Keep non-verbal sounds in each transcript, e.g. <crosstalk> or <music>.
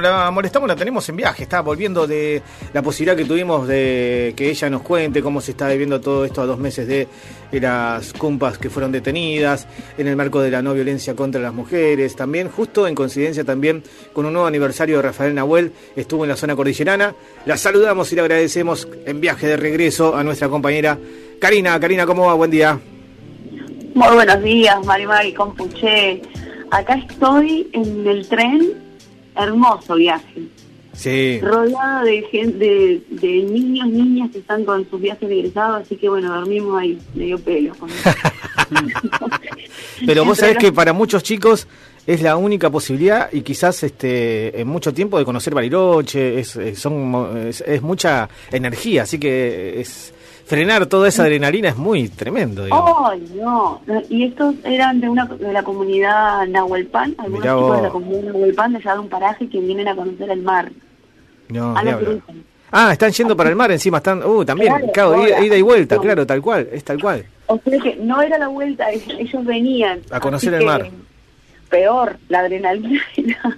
La molestamos, la tenemos en viaje, está volviendo de la posibilidad que tuvimos de que ella nos cuente cómo se está viviendo todo esto a dos meses de, las cumpas que fueron detenidas, en el marco de la no violencia contra las mujeres, también justo en coincidencia también con un nuevo aniversario de Rafael Nahuel, estuvo en la zona cordillerana. La saludamos y le agradecemos en viaje de regreso a nuestra compañera Karina. Karina, ¿cómo va? Buen día. Muy buenos días, Mari Mari Compuche. Acá estoy en el tren hermoso viaje. Sí. Rodeada de gente, de, niños, niñas que están con sus viajes egresados, así que bueno, dormimos ahí, medio pelo. <laughs> Pero vos sabés que para muchos chicos es la única posibilidad y quizás este en mucho tiempo de conocer Bariloche, es, son, es mucha energía, así que es frenar toda esa adrenalina es muy tremendo. ¡Ay, no! Y estos eran de una de la comunidad Nahuelpan, algunos chicos de la comunidad Nahuelpan de un paraje que vienen a conocer el mar. No, Ah, están yendo para el mar encima, están, uh, también, claro, ida, y vuelta, claro, tal cual, es tal cual. O sea que no era la vuelta, ellos venían. A conocer el mar. Peor, la adrenalina <laughs> era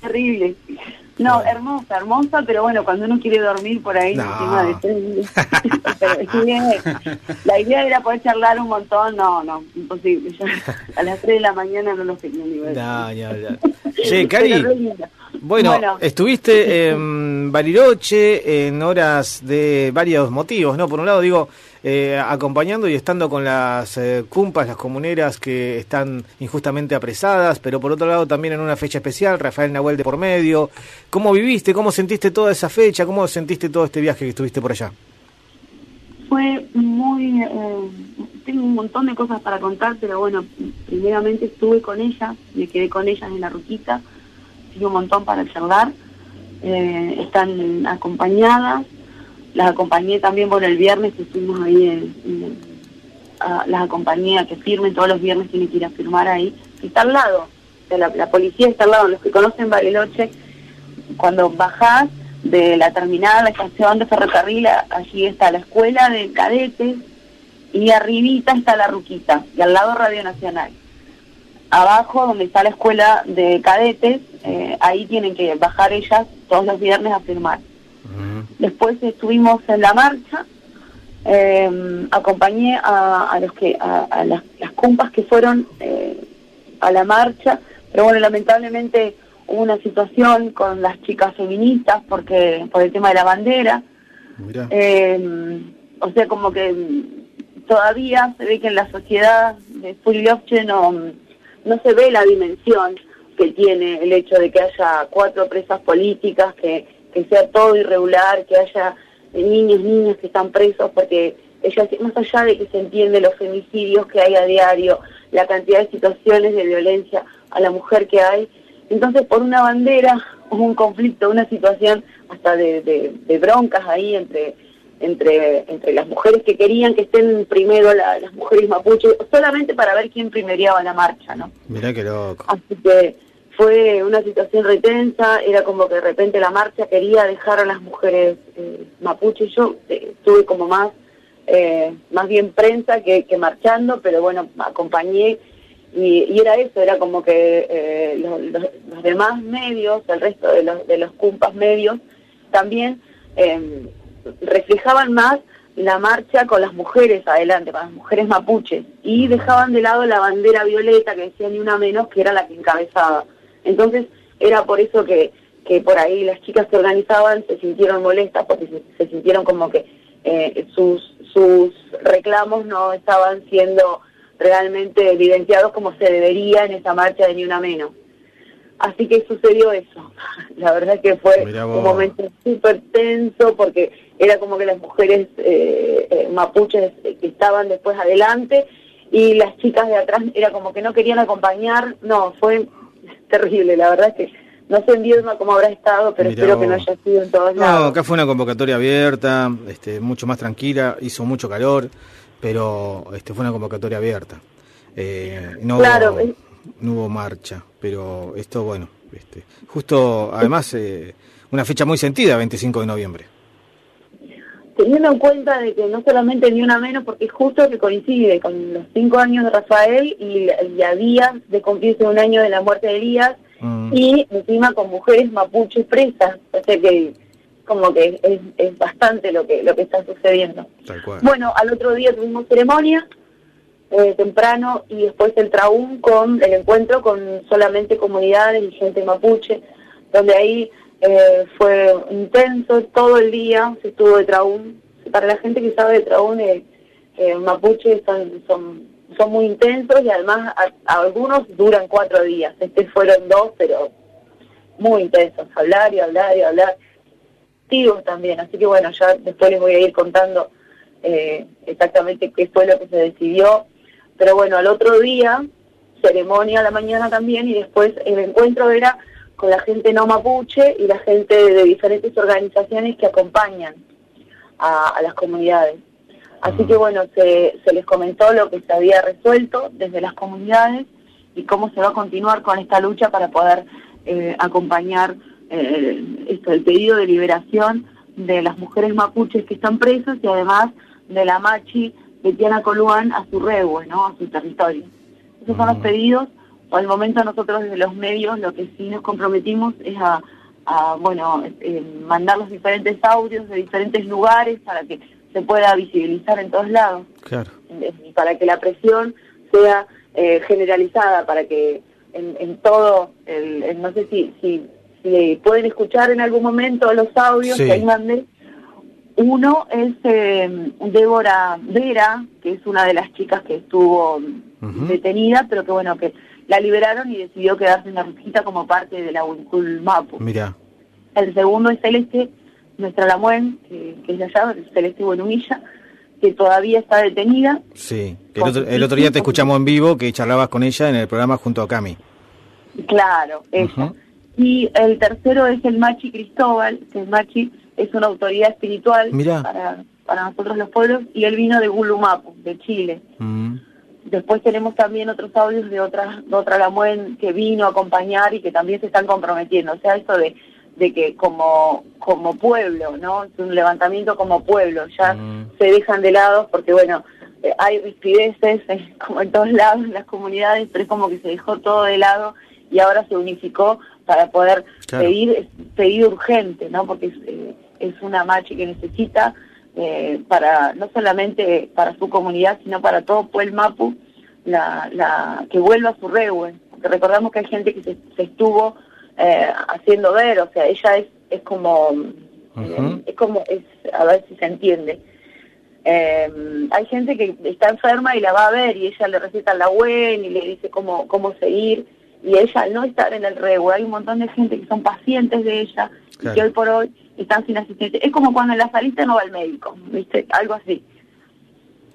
terrible. No, hermosa, hermosa, pero bueno, cuando uno quiere dormir por ahí encima de <laughs> la idea era poder charlar un montón, no, no, imposible. a las 3 de la mañana no lo tenía ni ver. No, ya, ya. Che, Cari, bueno, estuviste en Bariloche en horas de varios motivos, ¿no? Por un lado, digo, eh, acompañando y estando con las eh, cumpas, las comuneras que están injustamente apresadas, pero por otro lado también en una fecha especial, Rafael Nahuel de por medio. ¿Cómo viviste, cómo sentiste toda esa fecha, cómo sentiste todo este viaje que estuviste por allá? Fue muy... Eh, tengo un montón de cosas para contar, pero bueno, primeramente estuve con ella, me quedé con ellas en la ruquita, tuve un montón para charlar, están acompañadas, las acompañé también, por el viernes estuvimos ahí, en, las acompañé a que firmen, todos los viernes tienen que ir a firmar ahí. Está al lado, la, policía está al lado, los que conocen Bariloche, cuando bajás de la terminal, la estación de ferrocarril, allí está la escuela de cadetes y arribita está la ruquita, y al lado Radio Nacional. Abajo, donde está la escuela de cadetes, eh, ahí tienen que bajar ellas todos los viernes a firmar. Después estuvimos en la marcha, em, acompañé a, los que a, las, las, cumpas que fueron eh, a la marcha, pero bueno, lamentablemente hubo una situación con las chicas feministas porque por el tema de la bandera. Em, o sea, como que todavía se ve que en la sociedad de Fulilovche no, no se ve la dimensión que tiene el hecho de que haya cuatro presas políticas que que sea todo irregular, que haya niños, niñas que están presos, porque ella, más allá de que se entiende los femicidios que hay a diario, la cantidad de situaciones de violencia a la mujer que hay, entonces por una bandera <laughs> un conflicto, una situación hasta de, broncas ahí entre entre entre las mujeres que querían que estén primero las mujeres mapuches, solamente para ver quién primeriaba la marcha, ¿no? Mira qué loco. Así que fue una situación retensa, era como que de repente la marcha quería dejar a las mujeres eh, mapuches, yo eh, estuve como más, eh, más bien prensa que, marchando, pero bueno, acompañé y, era eso, era como que los, demás medios, el resto de los, de los cumpas medios, también em, reflejaban más la marcha con las mujeres adelante, con las mujeres mapuches, y dejaban de lado la bandera violeta que decía ni una menos, que era la que encabezaba. Entonces era por eso que, que por ahí las chicas que organizaban se sintieron molestas porque se, sintieron como que eh, sus, sus reclamos no estaban siendo realmente evidenciados como se debería en esa marcha de Ni Una Menos. Así que sucedió eso. <laughs> La verdad es que fue un momento súper tenso porque era como que las mujeres eh, eh, mapuches que estaban después adelante y las chicas de atrás era como que no querían acompañar. No, fue terrible, la verdad es que no sé en Viedma cómo habrá estado, pero espero que no haya sido en todos lados. No, acá fue una convocatoria abierta, este, mucho más tranquila, hizo mucho calor, pero este, fue una convocatoria abierta. Eh, no, claro, hubo, no hubo marcha, pero esto, bueno, este, justo, además, eh, una fecha muy sentida, 25 de noviembre teniendo en cuenta de que no solamente ni una menos, porque es justo que coincide con los cinco años de Rafael y, y a días de cumplirse un año de la muerte de Elías, mm. y encima con mujeres mapuches presas, o sea que como que es, es bastante lo que lo que está sucediendo. Bueno, al otro día tuvimos ceremonia eh, temprano y después el traún con el encuentro con solamente comunidades y gente mapuche, donde ahí eh, fue intenso todo el día, se estuvo de traún. Para la gente que sabe de traún, eh, eh mapuche son, son, son muy intensos y además algunos duran cuatro días. Este fueron dos, pero muy intensos, hablar y hablar y hablar también. Así que bueno, ya después les voy a ir contando eh, exactamente qué fue lo que se decidió. Pero bueno, al otro día, ceremonia a la mañana también y después el encuentro era con la gente no mapuche y la gente de diferentes organizaciones que acompañan a, las comunidades. Así que bueno, se, se les comentó lo que se había resuelto desde las comunidades y cómo se va a continuar con esta lucha para poder eh, acompañar eh, esto, el pedido de liberación de las mujeres mapuches que están presas y además de la machi de Tiana Coluán a su rehue, ¿no? a su territorio. Esos son los mm. Al momento nosotros desde los medios lo que sí nos comprometimos es a, bueno, eh, mandar los diferentes audios de diferentes lugares para que se pueda visibilizar en todos lados. Claro. Y para que la presión sea eh, generalizada, para que en, todo, el, no sé si, si si pueden escuchar en algún momento los audios que ahí mandé. Uno es eh, Débora Vera, que es una de las chicas que estuvo detenida, pero que bueno, que la liberaron y decidió quedarse en la rujita como parte de la Wincul Mapu. Mira. El segundo es Celeste, nuestra Lamuen, que, que es de allá, Celeste Buenumilla, que todavía está detenida. Sí, el otro, el otro, día te escuchamos en vivo que charlabas con ella en el programa junto a Cami. Claro, eso. Y el tercero es el Machi Cristóbal, que el Machi es una autoridad espiritual para, para nosotros los pueblos, y él vino de Gulumapu, de Chile. Mm. Después tenemos también otros audios de otra, de otra Lamuen que vino a acompañar y que también se están comprometiendo. O sea, eso de, de que como, como pueblo, ¿no? Es un levantamiento como pueblo, ya mm. se dejan de lado porque, bueno, eh, hay rispideces <laughs> como en todos lados en las comunidades, pero es como que se dejó todo de lado y ahora se unificó para poder pedir pedir urgente, ¿no? Porque es, eh, es una machi que necesita eh, para no solamente para su comunidad, sino para todo Puel Mapu, la, la, que vuelva a su reue. Porque recordamos que hay gente que se, estuvo eh, haciendo ver, o sea, ella es, es como, es como, es, a ver si se entiende. hay gente que está enferma y la va a ver y ella le receta la web y le dice cómo, cómo seguir y ella al no estar en el REU, hay un montón de gente que son pacientes de ella y que hoy por hoy están sin asistencia. Es como cuando en la salita no va el médico, ¿viste? Algo así.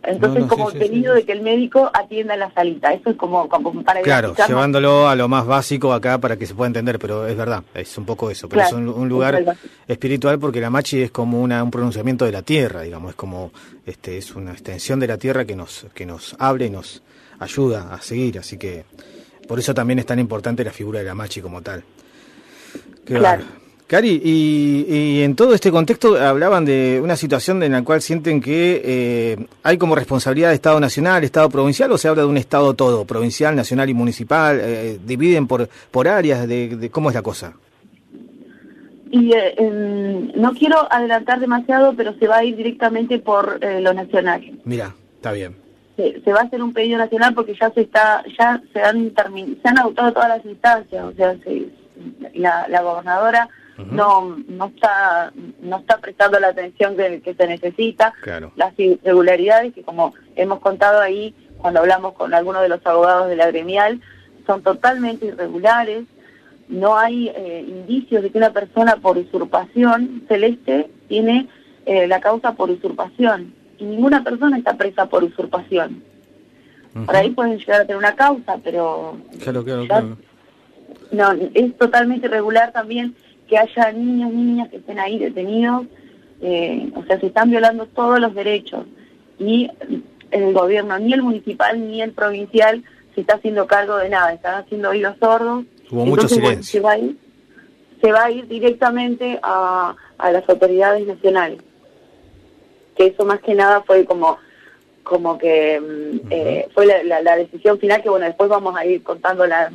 Entonces, como sí, tenido de que el médico atienda la salita. Eso es como, como para Claro, llevándolo a lo más básico acá para que se pueda entender, pero es verdad, es un poco eso. Pero es un, lugar espiritual porque la machi es como una, un pronunciamiento de la tierra, digamos, es como este es una extensión de la tierra que nos, que nos abre y nos ayuda a seguir. Así que por eso también es tan importante la figura de la Machi como tal. claro. Cari, y, en todo este contexto hablaban de una situación en la cual sienten que eh, hay como responsabilidad de Estado nacional, Estado provincial, o se habla de un Estado todo, provincial, nacional y municipal, eh, dividen por, por áreas, de, cómo es la cosa. Y eh, no quiero adelantar demasiado, pero se va a ir directamente por lo nacional. Mira, está bien se, va a hacer un pedido nacional porque ya se está ya se han se han adoptado todas las instancias o sea la, la gobernadora no no está no está prestando la atención que, que se necesita. Las irregularidades que como hemos contado ahí cuando hablamos con algunos de los abogados de la gremial son totalmente irregulares. No hay eh, indicios de que una persona por usurpación celeste tiene eh, la causa por usurpación. Y ninguna persona está presa por usurpación. Por ahí pueden llegar a tener una causa, pero... Claro, claro, claro. No, es totalmente irregular también que haya niños, niñas que estén ahí detenidos, eh, o sea, se están violando todos los derechos. Y el gobierno, ni el municipal ni el provincial, se está haciendo cargo de nada, están haciendo oídos sordos. Hubo mucho silencio. se, va a ir, se va a ir directamente a, a las autoridades nacionales. Que eso más que nada fue como como que mm, eh, fue la, la, decisión final que bueno después vamos a ir contándola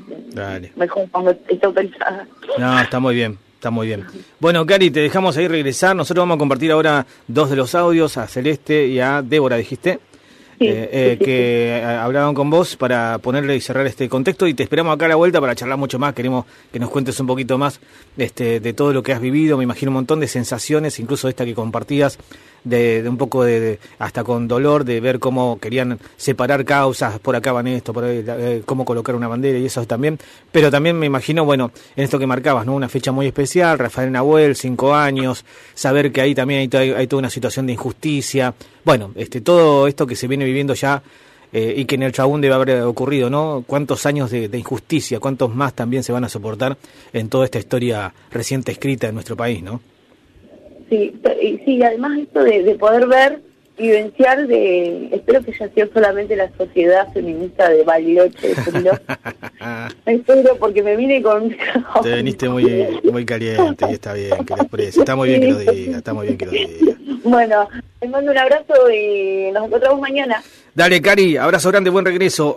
mejor cuando esté autorizada. No está muy bien Está muy bien. Bueno, Cari, te dejamos ahí regresar. Nosotros vamos a compartir ahora dos de los audios, a Celeste y a Débora, dijiste. Eh, eh, que eh, hablaban con vos para ponerle y cerrar este contexto y te esperamos acá a la vuelta para charlar mucho más. Queremos que nos cuentes un poquito más este, de todo lo que has vivido. Me imagino un montón de sensaciones, incluso esta que compartías, de, un poco de, hasta con dolor, de ver cómo querían separar causas, por acá van esto, por ahí, cómo colocar una bandera y eso también. Pero también me imagino, bueno, en esto que marcabas, ¿no? Una fecha muy especial, Rafael Nahuel, cinco años, saber que ahí también hay, hay toda una situación de injusticia bueno, este, todo esto que se viene viviendo ya eh, y que en el Chabún debe haber ocurrido, ¿no? ¿Cuántos años de, injusticia, cuántos más también se van a soportar en toda esta historia reciente escrita en nuestro país, ¿no? Sí, sí, además esto de, poder ver, vivenciar de, espero que ya sea solamente la sociedad feminista de Bariloche, <laughs> espero porque me vine con... Te viniste muy, muy caliente y está bien que lo está muy bien que lo diga, está muy bien que lo diga. Bueno, les mando un abrazo y nos encontramos mañana. Dale, Cari, abrazo grande, buen regreso.